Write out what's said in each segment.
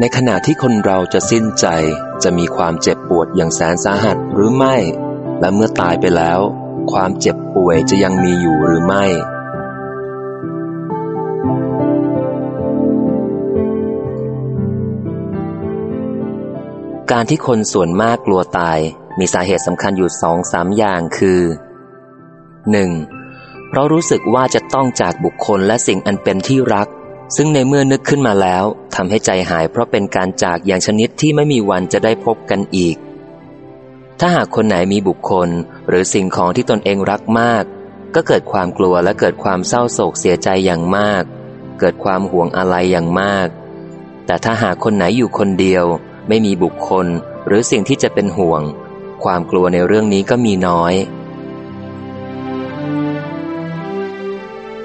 ในขณะที่คนเราจะสิ้นใจจะมีความเจ็บปวดอย่างแสนสาหัสหรือไม่ และเมื่อตายไปแล้ว ความเจ็บป่วยจะยังมีอยู่หรือไม่ การที่คนส่วนมากกลัวตายมีสาเหตุสำคัญอยู่สองสามอย่างคือ 1. เพราะรู้สึกว่าจะต้องจากบุคคลและสิ่งอันเป็นที่รัก ซึ่งในเมื่อนึกขึ้นมาแล้ว ทำให้ใจหายเพราะเป็นการจากอย่างชนิดที่ไม่มีวันจะได้พบกันอีก ถ้าหากคนไหนมีบุคคล หรือสิ่งของที่ตนเองรักมาก ก็เกิดความกลัวและเกิดความเศร้าโศกเสียใจอย่างมาก เกิดความห่วงอะไรอย่างมาก แต่ถ้าหากคนไหนอยู่คนเดียว ไม่มีบุคคล หรือสิ่งที่จะเป็นห่วง ความกลัวในเรื่องนี้ก็มีน้อย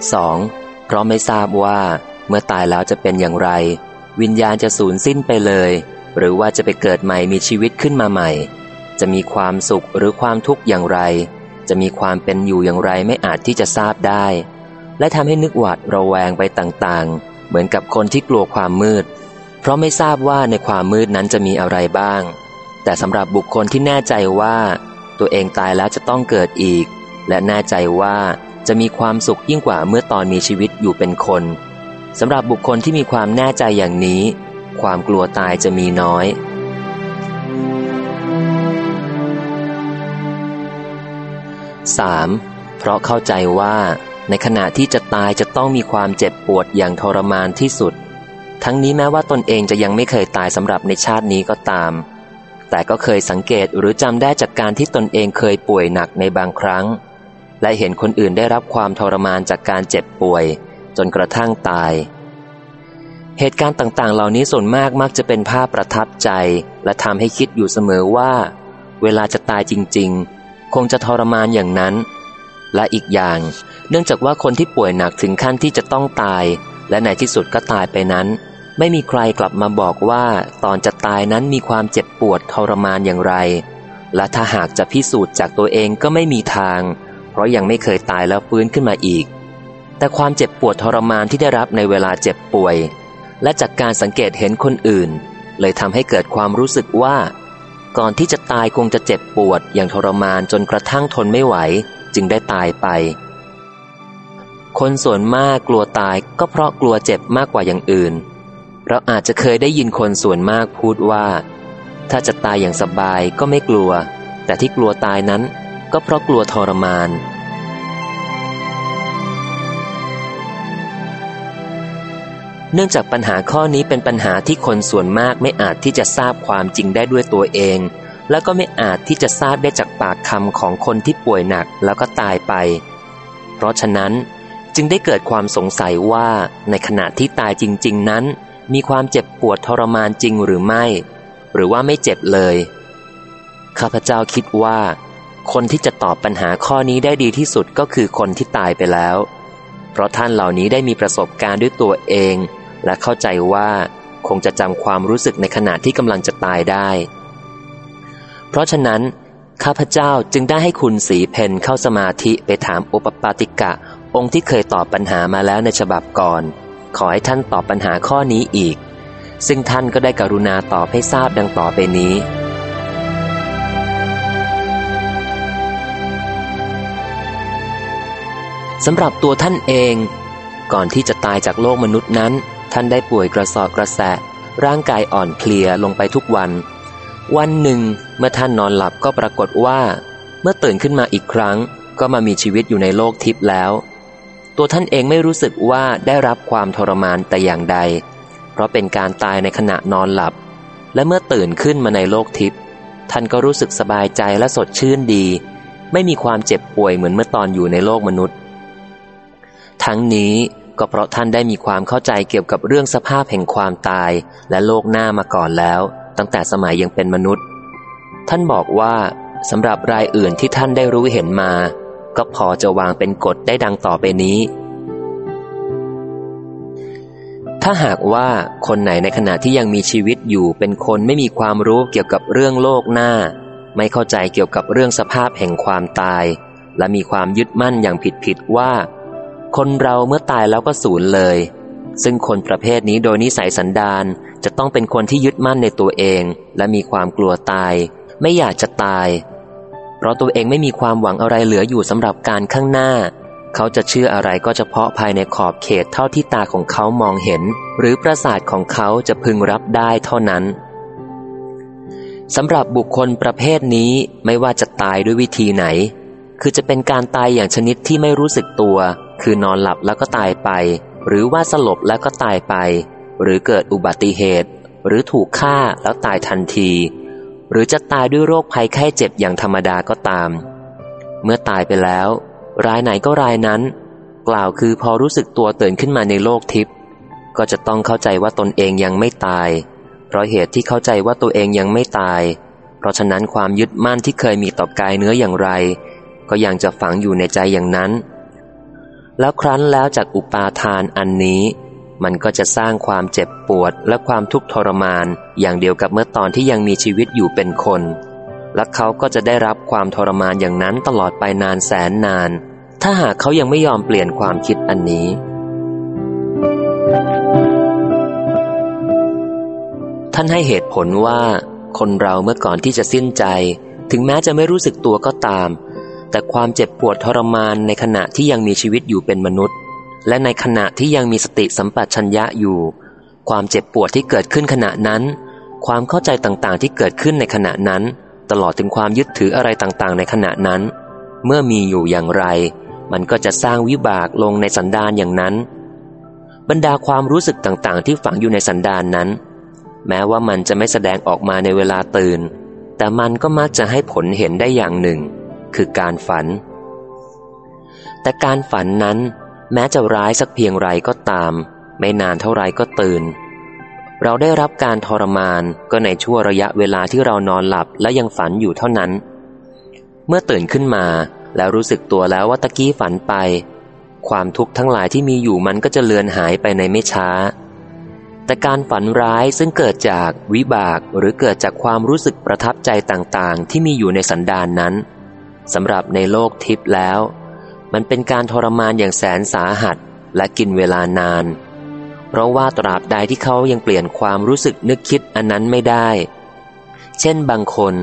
2. เพราะไม่ทราบว่าเมื่อตายแล้วจะเป็นอย่างไร วิญญาณจะสูญสิ้นไปเลย หรือว่าจะไปเกิดใหม่มีชีวิตขึ้นมาใหม่ จะมีความสุขหรือความทุกข์อย่างไร จะมีความเป็นอยู่อย่างไรไม่อาจที่จะทราบได้ และทำให้นึกหวาดระแวงไปต่างๆ เหมือนกับคนที่กลัวความมืด เพราะไม่ทราบว่าในความมืดนั้นจะมีอะไรบ้าง แต่สำหรับบุคคลที่แน่ใจว่า ตัวเองตายแล้วจะต้องเกิดอีก และแน่ใจว่าจะมีความสุขยิ่งกว่าเมื่อตอนมีชีวิตอยู่เป็นคน สำหรับบุคคลที่มีความแน่ใจอย่างนี้ ความกลัวตายจะมีน้อย 3. เพราะเข้าใจว่าในขณะที่จะตายจะต้องมีความเจ็บปวดอย่างทรมานที่สุด ทั้งนี้แม้ว่าตนเองจะยังไม่เคยตายสำหรับในชาตินี้ก็ตาม แต่ก็เคยสังเกตหรือจำได้จากการที่ตนเองเคยป่วยหนักในบางครั้ง และเห็นคนอื่นได้รับความทรมานจากการเจ็บป่วย จนกระทั่งตาย เหตุการณ์ต่างๆ เหล่านี้ส่วนมากมักจะเป็นภาพประทับใจ และทำให้คิดอยู่เสมอว่า เวลาจะตายจริง ๆ คงจะทรมานอย่างนั้น และอีกอย่าง เนื่องจากว่าคนที่ป่วยหนักถึงขั้นที่จะต้องตาย และในที่สุดก็ตายไปนั้น ไม่มีใครกลับมาบอกว่าตอนจะตายนั้นมีความเจ็บปวดทรมานอย่างไร และถ้าหากจะพิสูจน์จากตัวเองก็ไม่มีทาง เพราะยังไม่เคยตายแล้วฟื้นขึ้นมาอีก แต่ความเจ็บปวดทรมานที่ได้รับในเวลาเจ็บป่วย และจากการสังเกตเห็นคนอื่น เลยทำให้เกิดความรู้สึกว่า ก่อนที่จะตายคงจะเจ็บปวดอย่างทรมานจนกระทั่งทนไม่ไหว จึงได้ตายไป คนส่วนมากกลัวตายก็เพราะกลัวเจ็บมากกว่าอย่างอื่น เราอาจจะเคยได้ยินคนส่วนมากพูดว่า ถ้าจะตายอย่างสบายก็ไม่กลัว แต่ที่กลัวตายนั้นก็เพราะกลัวทรมาน เนื่องจากปัญหาข้อนี้เป็นปัญหาที่คนส่วนมากไม่อาจที่จะทราบความจริงได้ด้วยตัวเอง แล้วก็ไม่อาจที่จะทราบได้จากปากคำของคนที่ป่วยหนักแล้วก็ตายไป เพราะฉะนั้นจึงได้เกิดความสงสัยว่าในขณะที่ตายจริง ๆ นั้น มีความเจ็บปวดทรมานจริงหรือไม่ หรือว่าไม่เจ็บเลย ข้าพเจ้าคิดว่า คนที่จะตอบปัญหาข้อนี้ได้ดีที่สุดก็คือคนที่ตายไปแล้ว เพราะท่านเหล่านี้ได้มีประสบการณ์ด้วยตัวเอง และเข้าใจว่าคงจะจำความรู้สึกในขณะที่กำลังจะตายได้ เพราะฉะนั้น ข้าพเจ้าจึงได้ให้คุณสีเพนเข้าสมาธิไปถามอุปปาติกะ องค์ที่เคยตอบปัญหามาแล้วในฉบับก่อน ขอให้ท่านตอบปัญหาข้อนี้อีก ซึ่งท่านก็ได้กรุณาตอบให้ทราบดังต่อไปนี้สำหรับตัวท่านเอง ก่อนที่จะตายจากโลกมนุษย์นั้น ท่านได้ป่วยกระสอบกระแสะ ร่างกายอ่อนเพลียลงไปทุกวัน วันหนึ่ง เมื่อท่านนอนหลับก็ปรากฏว่า เมื่อตื่นขึ้นมาอีกครั้ง ก็มามีชีวิตอยู่ในโลกทิพย์แล้ว ตัวท่านเองไม่รู้สึกว่าได้รับความทรมานแต่อย่างใด เพราะเป็นการตายในขณะนอนหลับ และเมื่อตื่นขึ้นมาในโลกทิพย์ท่านก็รู้สึกสบายใจและสดชื่นดี ไม่มีความเจ็บป่วยเหมือนเมื่อตอนอยู่ในโลกมนุษย์ ทั้งนี้ ก็เพราะท่านได้มีความเข้าใจเกี่ยวกับเรื่องสภาพแห่งความตายและโลกหน้ามาก่อนแล้ว ตั้งแต่สมัยยังเป็นมนุษย์ ท่านบอกว่าสำหรับรายอื่นที่ท่านได้รู้เห็นมา ก็พอจะวางเป็นกฎได้ดังต่อไปนี้ ถ้าหากว่าคนไหนในขณะที่ยังมีชีวิตอยู่เป็นคนไม่มีความรู้เกี่ยวกับเรื่องโลกหน้า ไม่เข้าใจเกี่ยวกับเรื่องสภาพแห่งความตาย และมีความยึดมั่นอย่างผิดๆว่า คนเราเมื่อตายแล้วก็สูญเลย ซึ่งคนประเภทนี้โดยนิสัยสันดานจะต้องเป็นคนที่ยึดมั่นในตัวเอง และมีความกลัวตาย ไม่อยากจะตาย เพราะตัวเองไม่มีความหวังอะไรเหลืออยู่สำหรับการข้างหน้า เขาจะเชื่ออะไรก็เฉพาะภายในขอบเขตเท่าที่ตาของเขามองเห็น หรือประสาทของเขาจะพึงรับได้เท่านั้นสำหรับบุคคลประเภทนี้ไม่ว่าจะตายด้วยวิธีไหน คือจะเป็นการตายอย่างชนิดที่ไม่รู้สึกตัว คือนอนหลับแล้วก็ตายไป หรือว่าสลบแล้วก็ตายไป หรือเกิดอุบัติเหตุ หรือถูกฆ่าแล้วตายทันที หรือจะตายด้วยโรคภัยไข้เจ็บอย่างธรรมดาก็ตาม เมื่อตายไปแล้ว รายไหนก็รายนั้น กล่าวคือพอรู้สึกตัวตื่นขึ้นมาในโลกทิพย์ก็จะต้องเข้าใจว่าตนเองยังไม่ตาย เพราะเหตุที่เข้าใจว่าตัวเองยังไม่ตาย เพราะฉะนั้นความยึดมั่นที่เคยมีต่อกายเนื้ออย่างไร ก็ยังจะฝังอยู่ในใจอย่างนั้น แล้วครั้นแล้วจากอุปาทานอันนี้ มันก็จะสร้างความเจ็บปวดและความทุกข์ทรมาน อย่างเดียวกับเมื่อตอนที่ยังมีชีวิตอยู่เป็นคน และเขาก็จะได้รับความทรมานอย่างนั้นตลอดไปนานแสนนาน ถ้าหากเขายังไม่ยอมเปลี่ยนความคิดอันนี้ ท่านให้เหตุผลว่า คนเราเมื่อก่อนที่จะสิ้นใจ ถึงแม้จะไม่รู้สึกตัวก็ตาม แต่ความเจ็บปวดทรมานในขณะที่ยังมีชีวิตอยู่เป็นมนุษย์ และในขณะที่ยังมีสติสัมปชัญญะอยู่ ความเจ็บปวดที่เกิดขึ้นขณะนั้น ความเข้าใจต่างๆที่เกิดขึ้นในขณะนั้น ตลอดถึงความยึดถืออะไรต่างๆ ในขณะนั้น เมื่อมีอยู่อย่างไร มันก็จะสร้างวิบากลงในสันดานอย่างนั้น บรรดาความรู้สึกต่างๆ ที่ฝังอยู่ในสันดานนั้น แม้ว่ามันจะไม่แสดงออกมาในเวลาตื่น แต่มันก็มักจะให้ผลเห็นได้อย่างหนึ่ง คือการฝัน แต่การฝันนั้น แม้จะร้ายสักเพียงไรก็ตาม ไม่นานเท่าไรก็ตื่น เราได้รับการทรมานก็ในช่วงระยะเวลาที่เรานอนหลับและยังฝันอยู่เท่านั้น เมื่อตื่นขึ้นมาแล้วรู้สึกตัวแล้วว่าตะกี้ฝันไป ความทุกข์ทั้งหลายที่มีอยู่มันก็จะเลือนหายไปในไม่ช้า แต่การฝันร้ายซึ่งเกิดจากวิบากหรือเกิดจากความรู้สึกประทับใจต่างๆ ที่มีอยู่ในสันดานนั้น สำหรับในโลกทิพย์แล้ว มันเป็นการทรมานอย่างแสนสาหัสและกินเวลานาน เพราะว่าตราบใดที่เขายังเปลี่ยนความรู้สึกนึกคิดอันนั้นไม่ได้ เช่นบางคน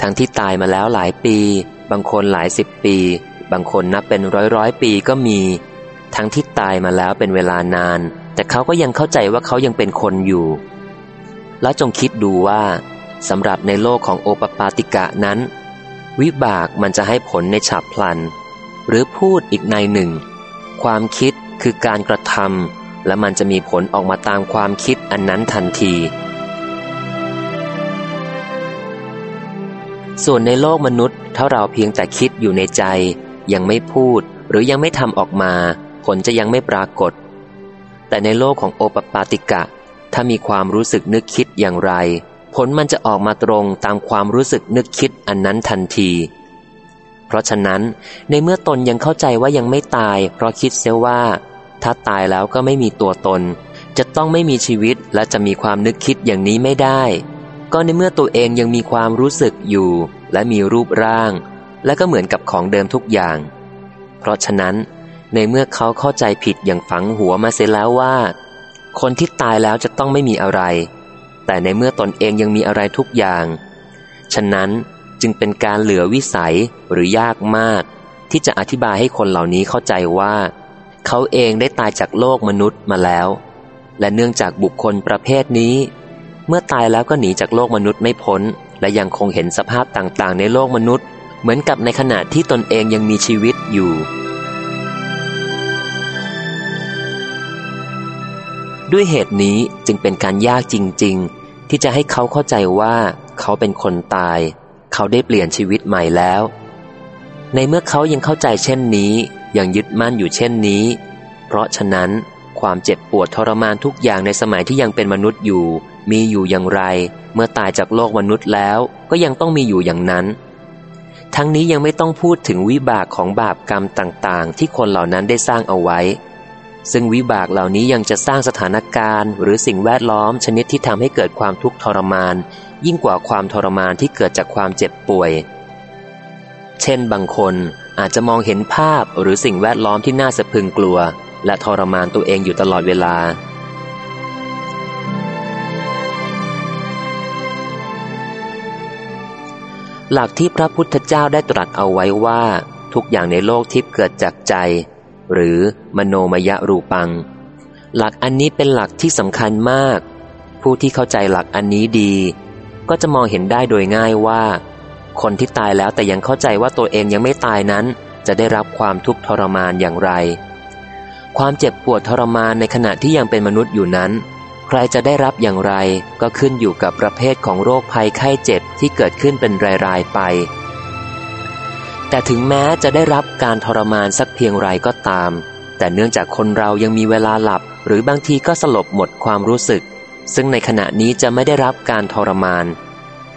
ทั้งที่ตายมาแล้วหลายปี บางคนหลายสิบปี บางคนนับเป็นร้อยร้อยปีก็มี ทั้งที่ตายมาแล้วเป็นเวลานาน แต่เขาก็ยังเข้าใจว่าเขายังเป็นคนอยู่ แล้วจงคิดดูว่าสำหรับในโลกของโอปปาติกะนั้น วิบากมันจะให้ผลในฉับพลัน หรือพูดอีกในหนึ่ง ความคิดคือการกระทำและมันจะมีผลออกมาตามความคิดอันนั้นทันที ส่วนในโลกมนุษย์ถ้าเราเพียงแต่คิดอยู่ในใจ ยังไม่พูดหรือยังไม่ทำออกมา ผลจะยังไม่ปรากฏ แต่ในโลกของโอปปาติกะ ถ้ามีความรู้สึกนึกคิดอย่างไร ผลมันจะออกมาตรงตามความรู้สึกนึกคิดอันนั้นทันที เพราะฉะนั้นในเมื่อตนยังเข้าใจว่ายังไม่ตาย เพราะคิดเสียว่า ถ้าตายแล้วก็ไม่มีตัวตน จะต้องไม่มีชีวิตและจะมีความนึกคิดอย่างนี้ไม่ได้ ก็ในเมื่อตัวเองยังมีความรู้สึกอยู่ และมีรูปร่าง และก็เหมือนกับของเดิมทุกอย่าง เพราะฉะนั้น ในเมื่อเขาเข้าใจผิดอย่างฝังหัวมาเสียแล้วว่า คนที่ตายแล้วจะต้องไม่มีอะไร แต่ในเมื่อตนเองยังมีอะไรทุกอย่าง ฉะนั้นจึงเป็นการเหลือวิสัยหรือยากมาก ที่จะอธิบายให้คนเหล่านี้เข้าใจว่า เขาเองได้ตายจากโลกมนุษย์มาแล้ว และเนื่องจากบุคคลประเภทนี้ เมื่อตายแล้วก็หนีจากโลกมนุษย์ไม่พ้น และยังคงเห็นสภาพต่างๆ ในโลกมนุษย์ เหมือนกับในขณะที่ตนเองยังมีชีวิตอยู่ด้วยเหตุนี้จึงเป็นการยากจริงๆ ที่จะให้เขาเข้าใจว่าเขาเป็นคนตาย เขาได้เปลี่ยนชีวิตใหม่แล้ว ในเมื่อเขายังเข้าใจเช่นนี้ ยังยึดมั่นอยู่เช่นนี้ เพราะฉะนั้นความเจ็บปวดทรมานทุกอย่างในสมัยที่ยังเป็นมนุษย์อยู่ มีอยู่อย่างไร เมื่อตายจากโลกมนุษย์แล้วก็ยังต้องมีอยู่อย่างนั้น ทั้งนี้ยังไม่ต้องพูดถึงวิบากของบาปกรรมต่างๆ ที่คนเหล่านั้นได้สร้างเอาไว้ ซึ่งวิบากเหล่านี้ยังจะสร้างสถานการณ์ หรือสิ่งแวดล้อมชนิดที่ทำให้เกิดความทุกข์ทรมาน ยิ่งกว่าความทรมานที่เกิดจากความเจ็บป่วย เช่นบางคนอาจจะมองเห็นภาพหรือสิ่งแวดล้อมที่น่าสะพึงกลัว และทรมานตัวเองอยู่ตลอดเวลา หลักที่พระพุทธเจ้าได้ตรัสเอาไว้ว่า ทุกอย่างในโลกทิพย์เกิดจากใจ หรือมโนมยรูปัง หลักอันนี้เป็นหลักที่สำคัญมาก ผู้ที่เข้าใจหลักอันนี้ดี ก็จะมองเห็นได้โดยง่ายว่า คนที่ตายแล้วแต่ยังเข้าใจว่าตัวเองยังไม่ตายนั้น จะได้รับความทุกข์ทรมานอย่างไร ความเจ็บปวดทรมานในขณะที่ยังเป็นมนุษย์อยู่นั้น ใครจะได้รับอย่างไรก็ขึ้นอยู่กับประเภทของโรคภัยไข้เจ็บที่เกิดขึ้นเป็นรายๆไป แต่ถึงแม้จะได้รับการทรมานสักเพียงไรก็ตาม แต่เนื่องจากคนเรายังมีเวลาหลับ หรือบางทีก็สลบหมดความรู้สึก ซึ่งในขณะนี้จะไม่ได้รับการทรมาน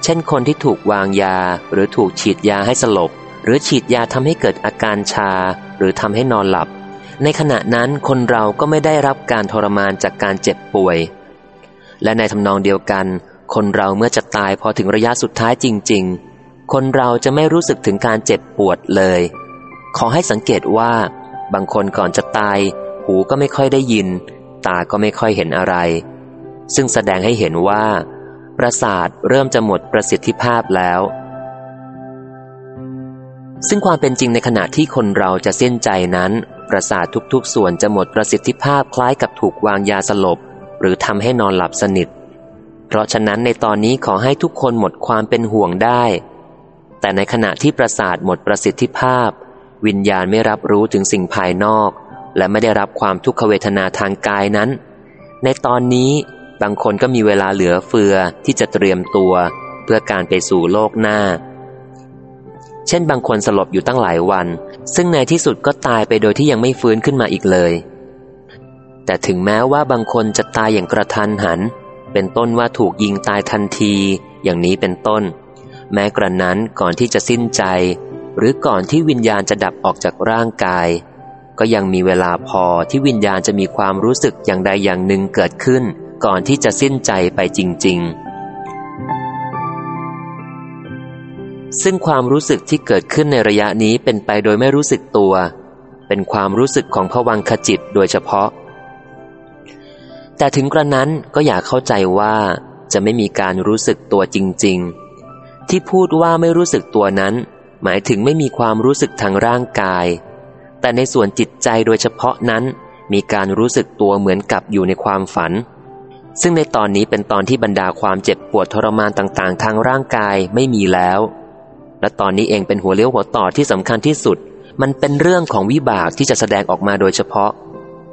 เช่นคนที่ถูกวางยา หรือถูกฉีดยาให้สลบ หรือฉีดยาทำให้เกิดอาการชา หรือทำให้นอนหลับ ในขณะนั้นคนเราก็ไม่ได้รับการทรมานจากการเจ็บป่วย และในทำนองเดียวกัน คนเราเมื่อจะตายพอถึงระยะสุดท้ายจริง ๆ คนเราจะไม่รู้สึกถึงการเจ็บปวดเลย ขอให้สังเกตว่า บางคนก่อนจะตาย หูก็ไม่ค่อยได้ยิน ตาก็ไม่ค่อยเห็นอะไร ซึ่งแสดงให้เห็นว่า ประสาทเริ่มจะหมดประสิทธิภาพแล้ว ซึ่งความเป็นจริงในขณะที่คนเราจะเส้นใจนั้น ประสาททุกๆ ส่วนจะหมดประสิทธิภาพคล้ายกับถูกวางยาสลบ หรือทำให้นอนหลับสนิท เพราะฉะนั้นในตอนนี้ขอให้ทุกคนหมดความเป็นห่วงได้ แต่ในขณะที่ประสาทหมดประสิทธิภาพ วิญญาณไม่รับรู้ถึงสิ่งภายนอก และไม่ได้รับความทุกขเวทนาทางกายนั้น ในตอนนี้บางคนก็มีเวลาเหลือเฟือที่จะเตรียมตัว เพื่อการไปสู่โลกหน้า เช่นบางคนสลบอยู่ตั้งหลายวัน ซึ่งในที่สุดก็ตายไปโดยที่ยังไม่ฟื้นขึ้นมาอีกเลย แต่ถึงแม้ว่าบางคนจะตายอย่างกระทันหัน เป็นต้นว่าถูกยิงตายทันที อย่างนี้เป็นต้น แม้กระนั้นก่อนที่จะสิ้นใจ หรือก่อนที่วิญญาณจะดับออกจากร่างกาย ก็ยังมีเวลาพอที่วิญญาณจะมีความรู้สึกอย่างใดอย่างหนึ่งเกิดขึ้น ก่อนที่จะสิ้นใจไปจริง ๆ ซึ่งความรู้สึกที่เกิดขึ้นในระยะนี้เป็นไปโดยไม่รู้สึกตัว เป็นความรู้สึกของผวังขจิตโดยเฉพาะ แต่ถึงกระนั้นก็อยากเข้าใจว่าจะไม่มีการรู้สึกตัวจริง ๆ ที่พูดว่าไม่รู้สึกตัวนั้น หมายถึงไม่มีความรู้สึกทางร่างกาย แต่ในส่วนจิตใจโดยเฉพาะนั้น มีการรู้สึกตัวเหมือนกับอยู่ในความฝัน ซึ่งในตอนนี้เป็นตอนที่บรรดาความเจ็บปวดทรมานต่างๆ ทางร่างกายไม่มีแล้ว และตอนนี้เองเป็นหัวเลี้ยวหัวต่อที่สำคัญที่สุด มันเป็นเรื่องของวิบากที่จะแสดงออกมาโดยเฉพาะ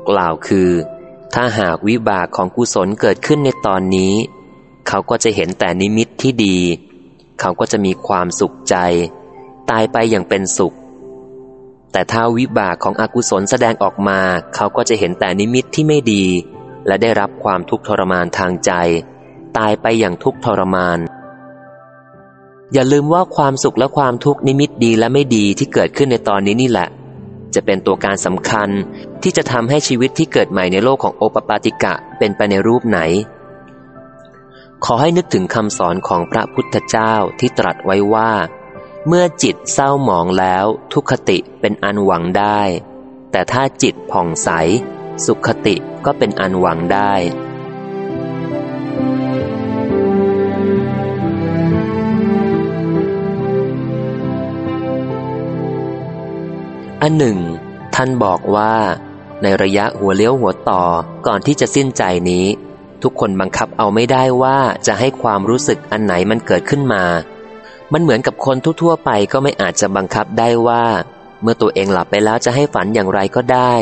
กล่าวคือ ถ้าหากวิบากของกุศลเกิดขึ้นในตอนนี้ เขาก็จะเห็นแต่นิมิตที่ดี เขาก็จะมีความสุขใจ ตายไปอย่างเป็นสุข แต่ถ้าวิบากของอกุศลแสดงออกมา เขาก็จะเห็นแต่นิมิตที่ไม่ดี และได้รับความทุกข์ทรมานทางใจ ตายไปอย่างทุกข์ทรมาน อย่าลืมว่าความสุขและความทุกข์นิมิตดีและไม่ดีที่เกิดขึ้นในตอนนี้นี่แหละ จะเป็นตัวการสำคัญที่จะทำให้ชีวิตที่เกิดใหม่ในโลกของโอปปาติกะเป็นไปในรูปไหน ขอให้นึกถึงคำสอนของพระพุทธเจ้าที่ตรัสไว้ว่า เมื่อจิตเศร้าหมองแล้วทุกขติเป็นอันหวังได้ แต่ถ้าจิตผ่องใส สุขติก็เป็นอันหวังได้ อันหนึ่ง ท่านบอกว่า ในระยะหัวเลี้ยวหัวต่อก่อนที่จะสิ้นใจนี้ ทุกคนบังคับเอาไม่ได้ว่าจะให้ความรู้สึกอันไหนมันเกิดขึ้นมา มันเหมือนกับคนทั่วๆไปก็ไม่อาจจะบังคับได้ว่า เมื่อตัวเองหลับไปแล้วจะให้ฝันอย่างไรก็ได้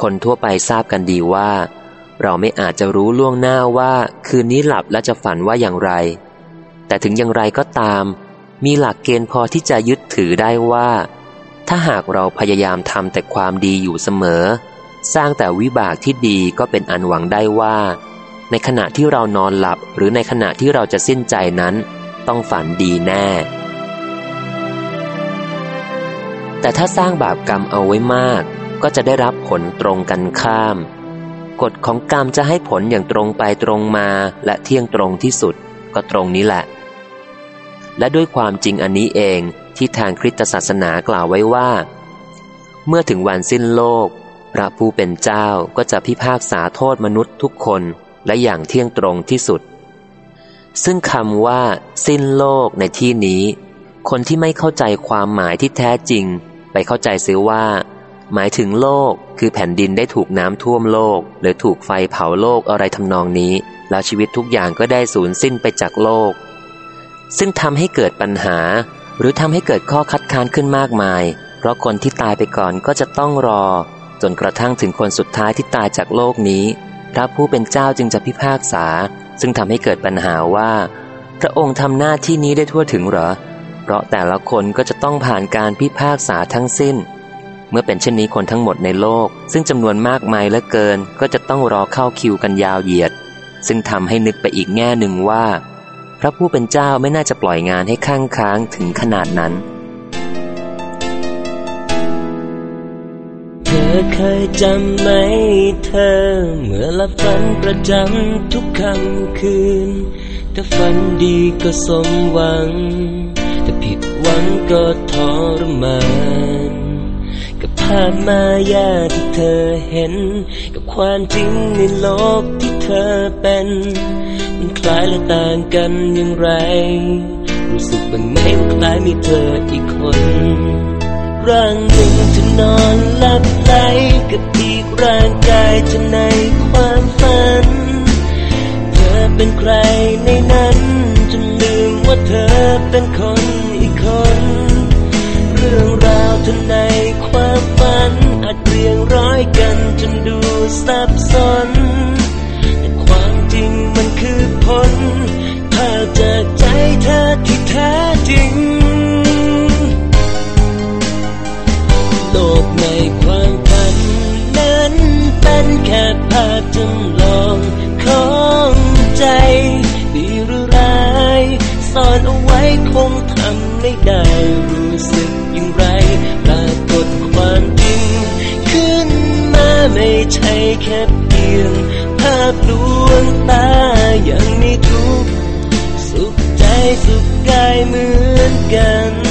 คนทั่วไปทราบกันดีว่า เราไม่อาจจะรู้ล่วงหน้าว่าคืนนี้หลับแล้วจะฝันว่าอย่างไร แต่ถึงอย่างไรก็ตาม มีหลักเกณฑ์พอที่จะยึดถือได้ว่า ถ้าหากเราพยายามทำแต่ความดีอยู่เสมอ สร้างแต่วิบากที่ดีก็เป็นอันหวังได้ว่า ในขณะที่เรานอนหลับหรือในขณะที่เราจะสิ้นใจนั้น ต้องฝันดีแน่ แต่ถ้าสร้างบาปกรรมเอาไว้มาก ก็จะได้รับผลตรงกันข้าม กฎของกรรมจะให้ผลอย่างตรงไปตรงมาและเที่ยงตรงที่สุด ก็ตรงนี้แหละ และด้วยความจริงอันนี้เองที่ทางคริสตศาสนากล่าวไว้ว่า เมื่อถึงวันสิ้นโลก พระผู้เป็นเจ้าก็จะพิพากษาโทษมนุษย์ทุกคน และอย่างเที่ยงตรงที่สุด ซึ่งคำว่า สิ้นโลกในที่นี้ คนที่ไม่เข้าใจความหมายที่แท้จริง ไปเข้าใจเสียว่า หมายถึงโลกคือแผ่นดินได้ถูกน้ำท่วมโลก หรือถูกไฟเผาโลกอะไรทำนองนี้ แล้วชีวิตทุกอย่างก็ได้สูญสิ้นไปจากโลก ซึ่งทำให้เกิดปัญหา หรือทำให้เกิดข้อคัดค้านขึ้นมากมาย เพราะคนที่ตายไปก่อนก็จะต้องรอ จนกระทั่งถึงคนสุดท้ายที่ตายจากโลกนี้ พระผู้เป็นเจ้าจึงจะพิพากษา ซึ่งทำให้เกิดปัญหาว่า พระองค์ทำหน้าที่นี้ได้ทั่วถึงหรอ เพราะแต่ละคนก็จะต้องผ่านการพิพากษาทั้งสิ้น เมื่อเป็นเช่นนี้คนทั้งหมดในโลก ซึ่งจำนวนมากมายเหลือเกิน ก็จะต้องรอเข้าคิวกันยาวเหยียด ซึ่งทำให้นึกไปอีกแง่หนึ่งว่า พระผู้เป็นเจ้าไม่น่าจะปล่อยงานให้ข้างค้างถึงขนาดนั้น เธอเคยจำไหมเธอ เมื่อละฝันประจำทุกค่ำคืน ถ้าฝันดีก็สมหวัง ถ้าผิดหวังก็ทรมานกับภาพมายาที่เธอเห็น กับความจริงในโลกที่เธอเป็น มันคล้ายและต่างกันอย่างไร รู้สึกบ้างไหมว่าคล้ายมีเธออีกคน ร่างหนึ่ง หลับไหลกับอีกร่างกายจะในความฝัน เธอเป็นใครในนั้นจนลืมว่าเธอเป็นคนอีกคน เรื่องราวเธอในความฝันอาจเรียงร้อยกันจนดูซับซ้อนแต่ความจริงมันคือผลภาพจากใจเธอที่แท้จริง จำลองของใจดีหรือร้ายซ่อนเอาไว้คงทำไม่ได้ รู้สึกอย่างไรปรากฏความจริง ขึ้นมาไม่ใช่แค่เพียง ภาพลวงตาอย่างมีทุกสุขใจสุขกายเหมือนกัน